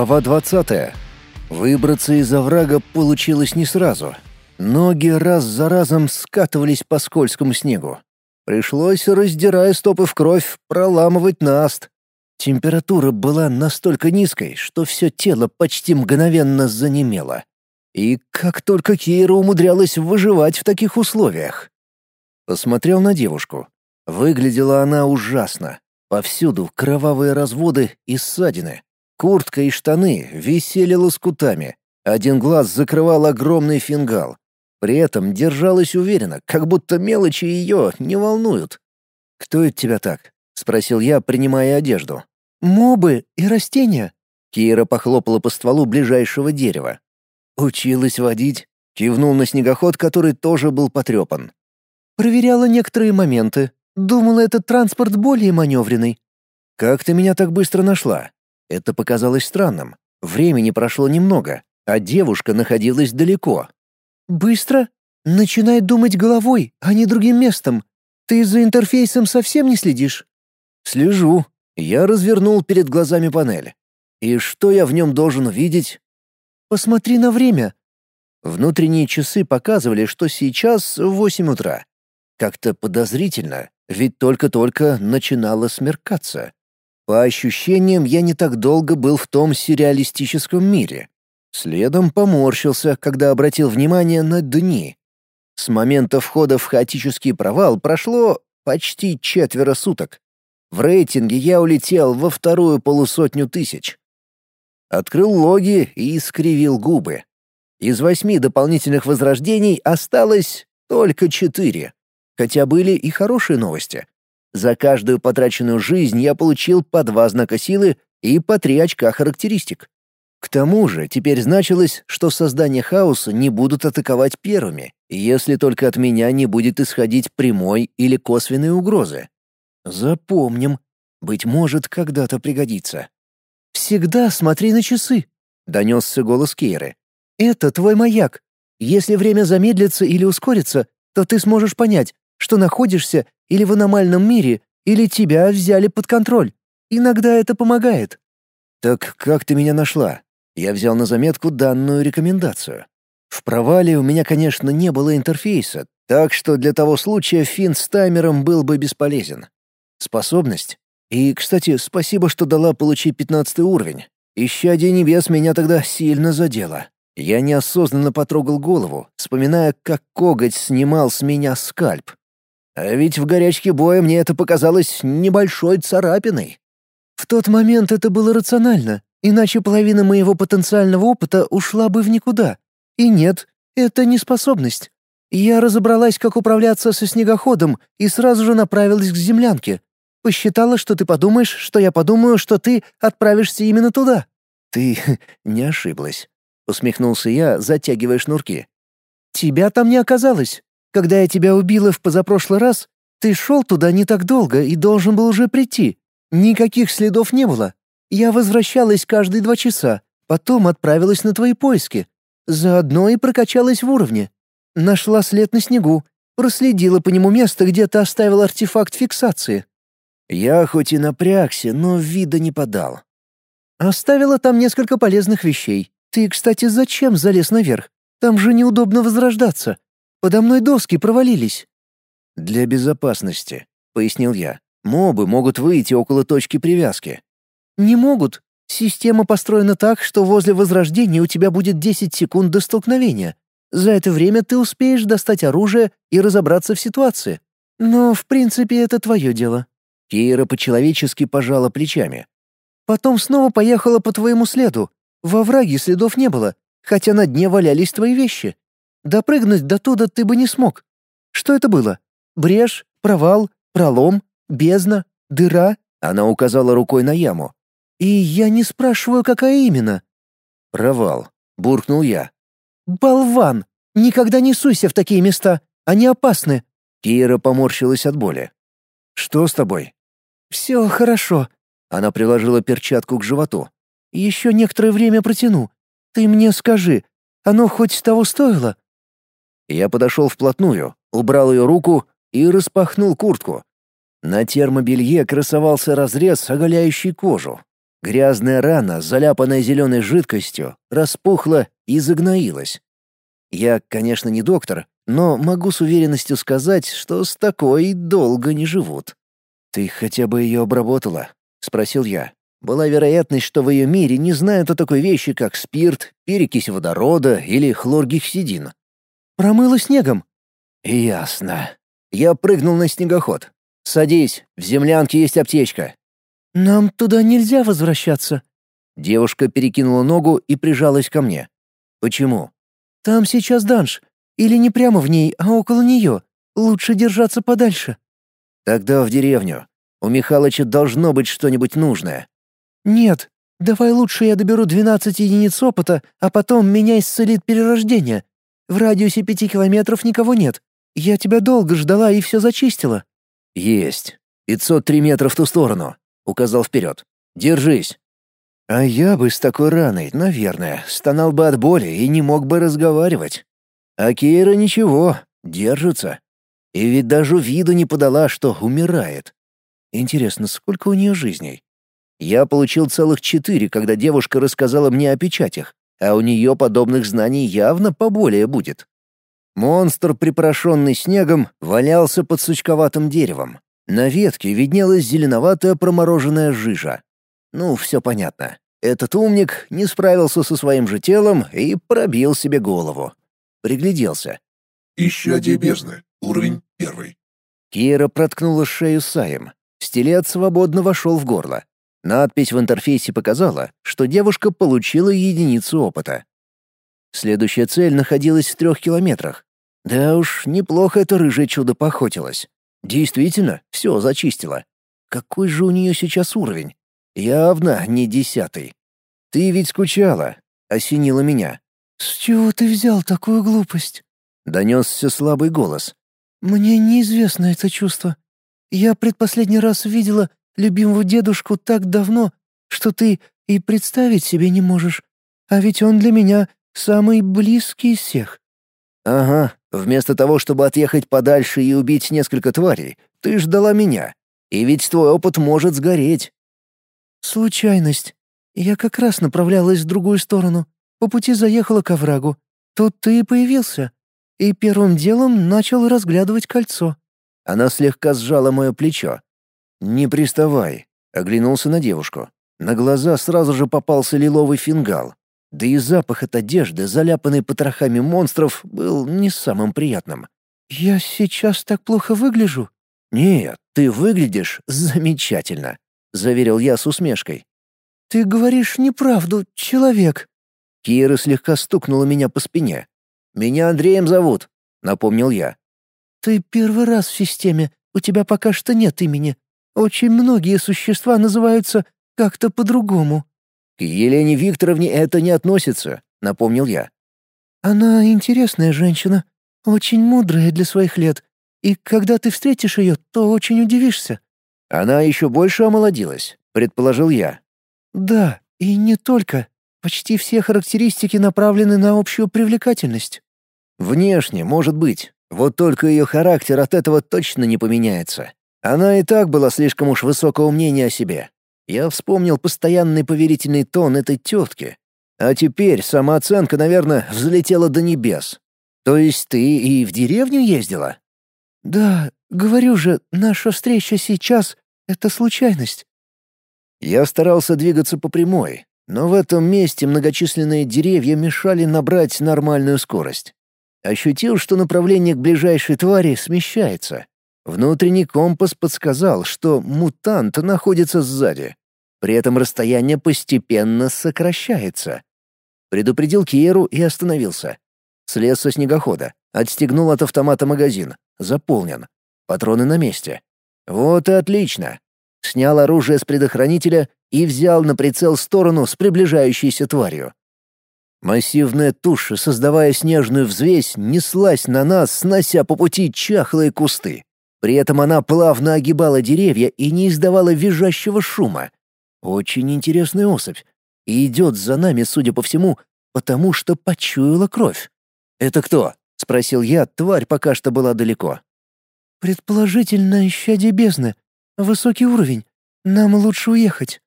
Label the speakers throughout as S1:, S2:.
S1: Глава 20. Выбраться из оврага получилось не сразу. Ноги раз за разом скатывались по скользкому снегу. Пришлось, раздирая стопы в кровь, проламывать наст. Температура была настолько низкой, что все тело почти мгновенно занемело. И как только Кейра умудрялась выживать в таких условиях. Посмотрел на девушку. Выглядела она ужасно. Повсюду кровавые разводы и ссадины. Куртка и штаны висели лоскутами. Один глаз закрывал огромный фингал. При этом держалась уверенно, как будто мелочи ее не волнуют. «Кто это тебя так?» — спросил я, принимая одежду.
S2: «Мобы и растения».
S1: Кира похлопала по стволу ближайшего дерева. «Училась водить?» — кивнул на снегоход, который тоже был потрепан.
S2: «Проверяла некоторые моменты. Думала, этот транспорт более маневренный».
S1: «Как ты меня так быстро нашла?» Это показалось странным. Времени прошло немного, а девушка находилась далеко.
S2: «Быстро? Начинай думать головой, а не другим местом. Ты за интерфейсом совсем не следишь?»
S1: «Слежу». Я развернул перед глазами панель. «И что я в нем должен видеть?»
S2: «Посмотри на время».
S1: Внутренние часы показывали, что сейчас восемь утра. Как-то подозрительно, ведь только-только начинало смеркаться. По ощущениям, я не так долго был в том сюрреалистическом мире. Следом поморщился, когда обратил внимание на дни. С момента входа в хаотический провал прошло почти четверо суток. В рейтинге я улетел во вторую полусотню тысяч. Открыл логи и искривил губы. Из восьми дополнительных возрождений осталось только четыре. Хотя были и хорошие новости. За каждую потраченную жизнь я получил по два знака силы и по три очка характеристик. К тому же теперь значилось, что создания хаоса не будут атаковать первыми, если только от меня не будет исходить прямой или косвенной угрозы. Запомним. Быть может, когда-то пригодится.
S2: «Всегда смотри на часы», — донесся голос Кейры. «Это твой маяк. Если время замедлится или ускорится, то ты сможешь понять, что находишься или в аномальном мире, или тебя взяли под контроль. Иногда это помогает».
S1: «Так как ты меня нашла?» Я взял на заметку данную рекомендацию. В провале у меня, конечно, не было интерфейса, так что для того случая финт с таймером был бы бесполезен. Способность? И, кстати, спасибо, что дала получить пятнадцатый уровень. Ищадие небес меня тогда сильно задело. Я неосознанно потрогал голову, вспоминая, как коготь снимал с меня скальп. А ведь в горячке боя мне это показалось небольшой царапиной.
S2: В тот момент это было рационально, иначе половина моего потенциального опыта ушла бы в никуда. И нет, это не способность. Я разобралась, как управляться со снегоходом, и сразу же направилась к землянке. Посчитала, что ты подумаешь, что я подумаю, что ты отправишься именно туда».
S1: «Ты не ошиблась», — усмехнулся я, затягивая шнурки.
S2: «Тебя там не оказалось. Когда я тебя убила в позапрошлый раз, ты шел туда не так долго и должен был уже прийти. Никаких следов не было. Я возвращалась каждые два часа, потом отправилась на твои поиски. Заодно и прокачалась в уровне. Нашла след на снегу, проследила по нему место, где ты оставил артефакт фиксации.
S1: Я хоть и напрягся, но вида не подал.
S2: Оставила там несколько полезных вещей. Ты, кстати, зачем залез наверх? Там же неудобно возрождаться. Подо мной доски провалились».
S1: «Для безопасности», — пояснил я. «Мобы могут выйти около точки привязки».
S2: «Не могут. Система построена так, что возле возрождения у тебя будет 10 секунд до столкновения. За это время ты успеешь достать оружие и разобраться в ситуации. Но, в принципе, это твое дело».
S1: Кейра по-человечески пожала плечами.
S2: «Потом снова поехала по твоему следу. Во враге следов не было, хотя на дне валялись твои вещи. Допрыгнуть до туда ты бы не смог. Что это было? Брешь, провал, пролом, бездна, дыра?»
S1: Она указала рукой на яму.
S2: «И я не спрашиваю, какая именно».
S1: «Провал», — буркнул я.
S2: «Болван! Никогда не суйся в такие места, они опасны».
S1: Кира поморщилась от боли. «Что с тобой?»
S2: «Все хорошо».
S1: Она приложила перчатку к животу.
S2: «Еще некоторое время протяну. Ты мне скажи, оно хоть того стоило?»
S1: Я подошел вплотную, убрал ее руку и распахнул куртку. На термобелье красовался разрез, оголяющий кожу. Грязная рана, заляпанная зеленой жидкостью, распухла и загноилась. Я, конечно, не доктор, но могу с уверенностью сказать, что с такой долго не живут. «Ты хотя бы ее обработала?» — спросил я. Была вероятность, что в ее мире не знают о такой вещи, как спирт, перекись водорода или хлоргексидин.
S2: «Промыла снегом».
S1: «Ясно». Я прыгнул на снегоход. «Садись, в землянке есть аптечка».
S2: «Нам туда нельзя возвращаться».
S1: Девушка перекинула ногу и прижалась ко мне. «Почему?»
S2: «Там сейчас данж. Или не прямо в ней, а около нее. Лучше держаться подальше».
S1: «Тогда в деревню. У Михалыча должно быть что-нибудь нужное».
S2: «Нет, давай лучше я доберу 12 единиц опыта, а потом меня исцелит перерождение. В радиусе пяти километров никого нет. Я тебя долго ждала и все зачистила».
S1: «Есть. 503 метра в ту сторону», — указал вперед. «Держись». А я бы с такой раной, наверное, стонал бы от боли и не мог бы разговаривать. А Кейра ничего, держится. И ведь даже виду не подала, что умирает. Интересно, сколько у нее жизней? Я получил целых четыре, когда девушка рассказала мне о печатях, а у нее подобных знаний явно поболее будет. Монстр, припорошенный снегом, валялся под сучковатым деревом. На ветке виднелась зеленоватая промороженная жижа. Ну, все понятно. Этот умник не справился со своим же телом и пробил себе голову. Пригляделся.
S3: «Исчадие бездны. Уровень первый».
S1: Кира проткнула шею Саем. Стилет свободно вошел в горло. Надпись в интерфейсе показала, что девушка получила единицу опыта. Следующая цель находилась в трех километрах. Да уж, неплохо это рыжее чудо поохотилось. Действительно, все зачистила. Какой же у нее сейчас уровень? Явно не десятый. Ты ведь скучала, осенила меня.
S2: «С чего ты взял такую глупость?»
S1: — донесся слабый голос.
S2: «Мне неизвестно это чувство. Я предпоследний раз видела любимого дедушку так давно, что ты и представить себе не можешь. А ведь он для меня самый близкий из всех».
S1: «Ага, вместо того, чтобы отъехать подальше и убить несколько тварей, ты ждала меня. И ведь твой опыт может сгореть».
S2: «Случайность. Я как раз направлялась в другую сторону. По пути заехала к оврагу. Тут ты и появился. И первым делом начал разглядывать кольцо».
S1: Она слегка сжала мое плечо. «Не приставай», — оглянулся на девушку. На глаза сразу же попался лиловый фингал. Да и запах от одежды, заляпанной потрохами монстров, был не самым приятным.
S2: «Я сейчас так плохо выгляжу?»
S1: «Нет, ты выглядишь замечательно», — заверил я с усмешкой.
S2: «Ты говоришь неправду, человек».
S1: Кира слегка стукнула меня по спине. «Меня Андреем зовут», — напомнил я.
S2: «Ты первый раз в системе, у тебя пока что нет имени. Очень многие существа называются как-то по-другому».
S1: «К Елене Викторовне это не относится», — напомнил я.
S2: «Она интересная женщина, очень мудрая для своих лет, и когда ты встретишь ее, то очень удивишься».
S1: «Она еще больше омолодилась», — предположил я.
S2: «Да, и не только. Почти все характеристики направлены на общую привлекательность».
S1: «Внешне, может быть. Вот только ее характер от этого точно не поменяется. Она и так была слишком уж высокого мнения о себе. Я вспомнил постоянный поверительный тон этой тетки. А теперь самооценка, наверное, взлетела до небес. То есть ты и в деревню ездила?
S2: Да, говорю же, наша встреча сейчас — это случайность.
S1: Я старался двигаться по прямой, но в этом месте многочисленные деревья мешали набрать нормальную скорость. Ощутил, что направление к ближайшей твари смещается. Внутренний компас подсказал, что мутант находится сзади. При этом расстояние постепенно сокращается. Предупредил Киеру и остановился. Слез со снегохода, отстегнул от автомата магазин. Заполнен. Патроны на месте. Вот и отлично снял оружие с предохранителя и взял на прицел сторону с приближающейся тварью. Массивная туша, создавая снежную взвесь, неслась на нас, снося по пути чахлые кусты. При этом она плавно огибала деревья и не издавала визжащего шума. Очень интересная особь. И идет за нами, судя по всему, потому что почуяла кровь. «Это кто?» — спросил я, тварь пока что была далеко.
S2: «Предположительно, исчадие бездны. Высокий уровень. Нам лучше уехать».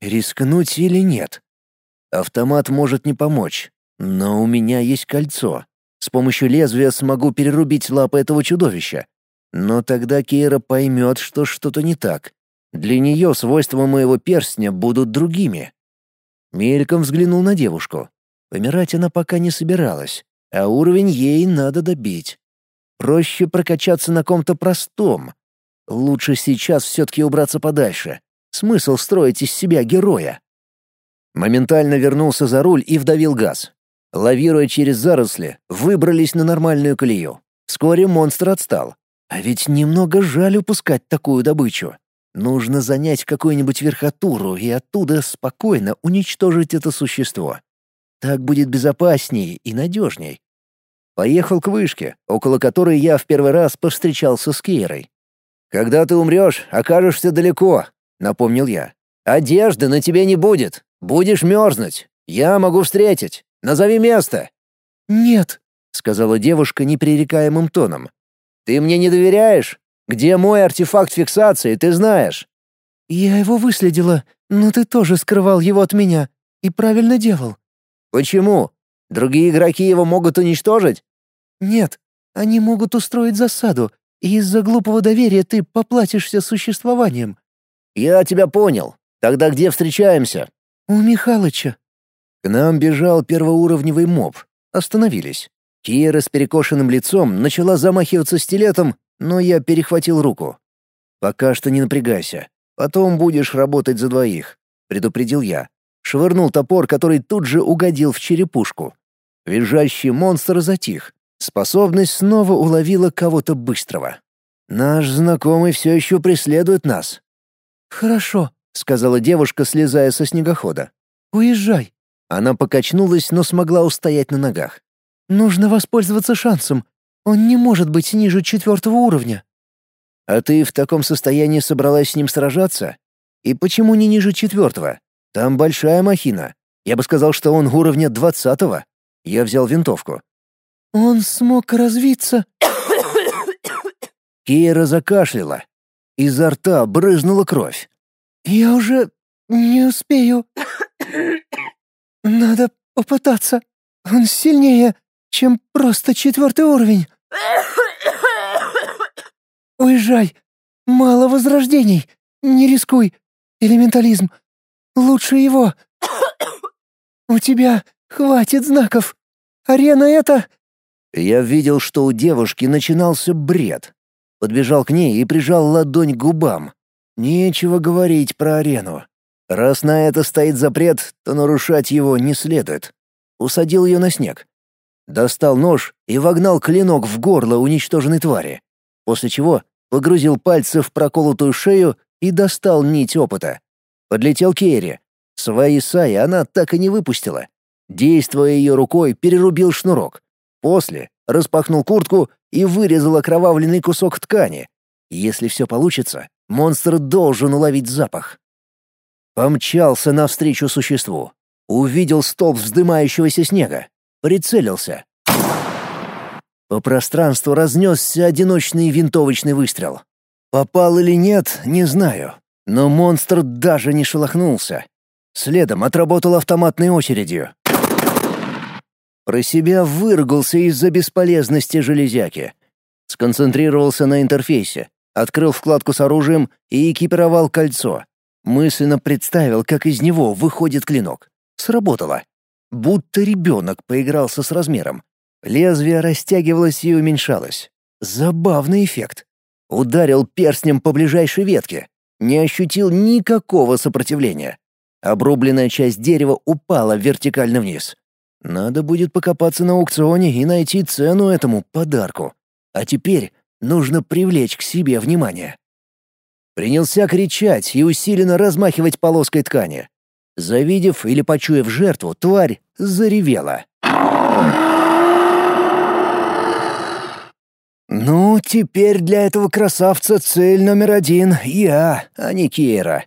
S1: Рискнуть или нет? Автомат может не помочь, но у меня есть кольцо. С помощью лезвия смогу перерубить лапы этого чудовища. Но тогда Кейра поймет, что что-то не так. Для нее свойства моего перстня будут другими. Мельком взглянул на девушку. Помирать она пока не собиралась, а уровень ей надо добить. Проще прокачаться на ком-то простом. Лучше сейчас все-таки убраться подальше. Смысл строить из себя героя. Моментально вернулся за руль и вдавил газ. Лавируя через заросли, выбрались на нормальную колею. Вскоре монстр отстал. А ведь немного жаль упускать такую добычу. Нужно занять какую-нибудь верхотуру и оттуда спокойно уничтожить это существо. Так будет безопаснее и надежней. Поехал к вышке, около которой я в первый раз повстречался с Кейрой. «Когда ты умрешь, окажешься далеко», — напомнил я. «Одежды на тебе не будет. Будешь мерзнуть. Я могу встретить. Назови место».
S2: «Нет», —
S1: сказала девушка непререкаемым тоном. «Ты мне не доверяешь? Где мой артефакт фиксации, ты знаешь?»
S2: «Я его выследила, но ты тоже скрывал его от меня. И правильно делал».
S1: «Почему? Другие игроки его могут уничтожить?»
S2: «Нет, они могут устроить засаду, и из-за глупого доверия ты поплатишься существованием».
S1: «Я тебя понял. Тогда где встречаемся?»
S2: «У Михалыча».
S1: К нам бежал первоуровневый моб. Остановились. Кира с перекошенным лицом начала замахиваться стилетом, но я перехватил руку. «Пока что не напрягайся. Потом будешь работать за двоих», — предупредил я. Швырнул топор, который тут же угодил в черепушку. Визжащий монстр затих. Способность снова уловила кого-то быстрого. «Наш знакомый все еще преследует нас».
S2: «Хорошо», —
S1: сказала девушка, слезая со снегохода.
S2: «Уезжай».
S1: Она покачнулась, но смогла устоять на ногах.
S2: «Нужно воспользоваться шансом. Он не может быть ниже четвертого уровня».
S1: «А ты в таком состоянии собралась с ним сражаться? И почему не ниже четвертого? Там большая махина. Я бы сказал, что он уровня двадцатого». Я взял винтовку.
S2: «Он смог развиться...»
S1: Кира закашляла. Изо рта брызнула кровь.
S2: «Я уже не успею. Надо попытаться. Он сильнее чем просто четвертый уровень. Уезжай. Мало возрождений. Не рискуй. Элементализм. Лучше его. У тебя хватит знаков. Арена это...
S1: Я видел, что у девушки начинался бред. Подбежал к ней и прижал ладонь к губам. Нечего говорить про арену. Раз на это стоит запрет, то нарушать его не следует. Усадил ее на снег достал нож и вогнал клинок в горло уничтоженной твари, после чего погрузил пальцы в проколотую шею и достал нить опыта. Подлетел Керри. Свои саи она так и не выпустила. Действуя ее рукой, перерубил шнурок. После распахнул куртку и вырезал окровавленный кусок ткани. Если все получится, монстр должен уловить запах. Помчался навстречу существу. Увидел столб вздымающегося снега. Прицелился. По пространству разнесся одиночный винтовочный выстрел. Попал или нет, не знаю. Но монстр даже не шелохнулся. Следом отработал автоматной очередью. Про себя выругался из-за бесполезности железяки. Сконцентрировался на интерфейсе, открыл вкладку с оружием и экипировал кольцо. Мысленно представил, как из него выходит клинок. Сработало. Будто ребенок поигрался с размером. Лезвие растягивалось и уменьшалось. Забавный эффект. Ударил перстнем по ближайшей ветке. Не ощутил никакого сопротивления. Обрубленная часть дерева упала вертикально вниз. Надо будет покопаться на аукционе и найти цену этому подарку. А теперь нужно привлечь к себе внимание. Принялся кричать и усиленно размахивать полоской ткани. Завидев или почуяв жертву, тварь заревела. «Ну, теперь для этого красавца цель номер один — я, а не Кейра.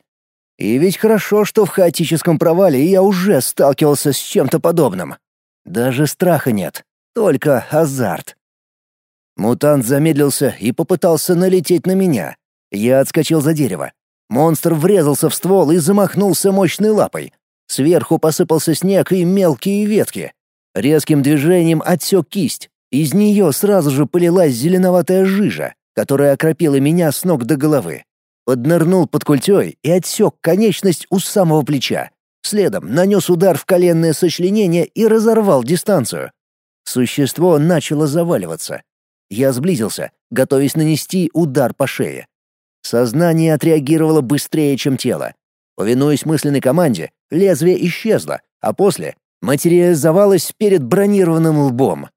S1: И ведь хорошо, что в хаотическом провале я уже сталкивался с чем-то подобным. Даже страха нет, только азарт». Мутант замедлился и попытался налететь на меня. Я отскочил за дерево. Монстр врезался в ствол и замахнулся мощной лапой. Сверху посыпался снег и мелкие ветки. Резким движением отсек кисть. Из нее сразу же полилась зеленоватая жижа, которая окропила меня с ног до головы. Поднырнул под культей и отсек конечность у самого плеча. Следом нанес удар в коленное сочленение и разорвал дистанцию. Существо начало заваливаться. Я сблизился, готовясь нанести удар по шее. Сознание отреагировало быстрее, чем тело. Повинуясь мысленной команде, лезвие исчезло, а после материализовалось перед бронированным лбом.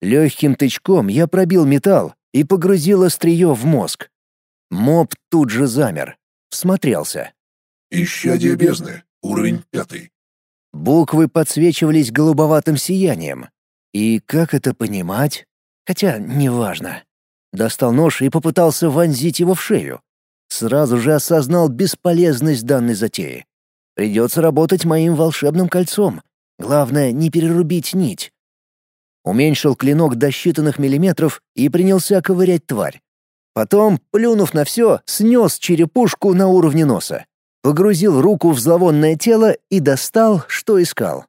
S1: Легким тычком я пробил металл и погрузил острие в мозг. Моб тут же замер, всмотрелся.
S3: «Исчадие бездны. Уровень пятый».
S1: Буквы подсвечивались голубоватым сиянием. И как это понимать? Хотя неважно. Достал нож и попытался вонзить его в шею. Сразу же осознал бесполезность данной затеи. Придется работать моим волшебным кольцом. Главное, не перерубить нить. Уменьшил клинок до считанных миллиметров и принялся ковырять тварь. Потом, плюнув на все, снес черепушку на уровне носа. Погрузил руку в зловонное тело и достал, что искал.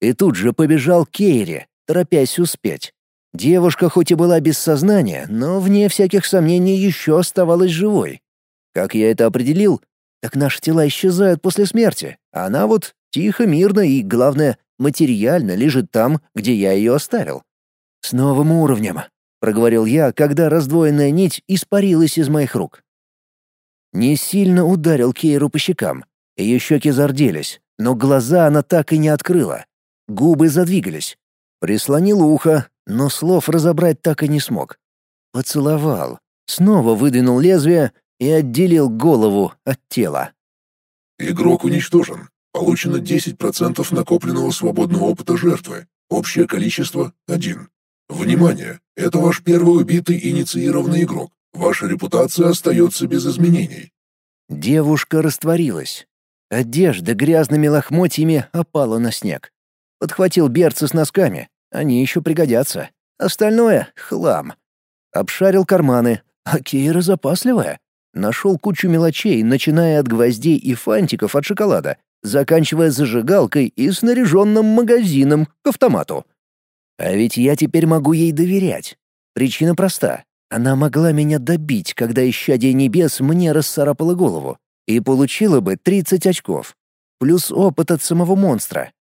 S1: И тут же побежал к Кейре, торопясь успеть. Девушка хоть и была без сознания, но вне всяких сомнений еще оставалась живой. Как я это определил? Так наши тела исчезают после смерти, а она вот тихо, мирно и, главное, материально лежит там, где я ее оставил. «С новым уровнем», — проговорил я, когда раздвоенная нить испарилась из моих рук. Не сильно ударил Кейру по щекам. Ее щеки зарделись, но глаза она так и не открыла. Губы задвигались. Прислонил ухо, но слов разобрать так и не смог. Поцеловал, снова выдвинул лезвие и отделил голову от тела.
S3: Игрок уничтожен. Получено 10% накопленного свободного опыта жертвы. Общее количество — 1. Внимание! Это ваш первый убитый инициированный игрок. Ваша репутация остается без изменений.
S1: Девушка растворилась. Одежда грязными лохмотьями опала на снег. Подхватил берцы с носками, они еще пригодятся. Остальное — хлам. Обшарил карманы, а Кейра запасливая. Нашел кучу мелочей, начиная от гвоздей и фантиков от шоколада, заканчивая зажигалкой и снаряженным магазином к автомату. А ведь я теперь могу ей доверять. Причина проста. Она могла меня добить, когда исчадие небес мне расцарапало голову, и получила бы 30 очков. Плюс опыт от самого монстра.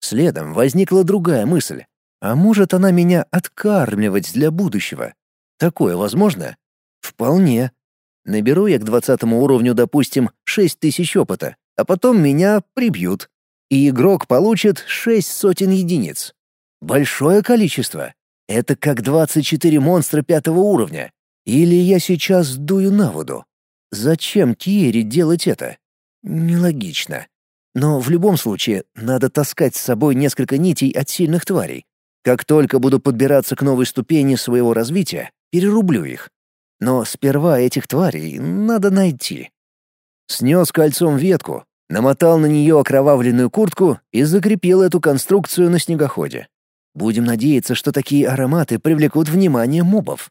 S1: Следом возникла другая мысль. А может она меня откармливать для будущего? Такое возможно? Вполне. Наберу я к двадцатому уровню, допустим, шесть тысяч опыта, а потом меня прибьют. И игрок получит шесть сотен единиц. Большое количество. Это как 24 монстра пятого уровня. Или я сейчас дую на воду? Зачем Киере делать это? Нелогично. Но в любом случае надо таскать с собой несколько нитей от сильных тварей. Как только буду подбираться к новой ступени своего развития, перерублю их. Но сперва этих тварей надо найти. Снес кольцом ветку, намотал на нее окровавленную куртку и закрепил эту конструкцию на снегоходе. Будем надеяться, что такие ароматы привлекут внимание мобов.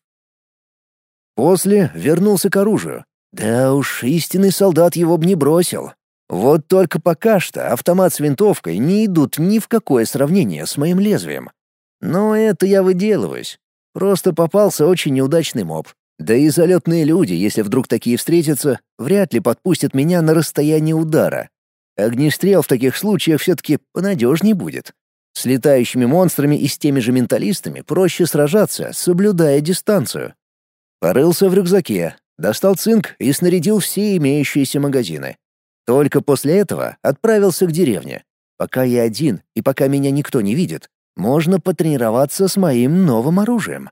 S1: После вернулся к оружию. Да уж, истинный солдат его б не бросил. Вот только пока что автомат с винтовкой не идут ни в какое сравнение с моим лезвием. Но это я выделываюсь. Просто попался очень неудачный моб. Да и залетные люди, если вдруг такие встретятся, вряд ли подпустят меня на расстояние удара. Огнестрел в таких случаях все-таки понадежнее будет. С летающими монстрами и с теми же менталистами проще сражаться, соблюдая дистанцию. Порылся в рюкзаке, достал цинк и снарядил все имеющиеся магазины. Только после этого отправился к деревне. Пока я один и пока меня никто не видит, можно потренироваться с моим новым оружием.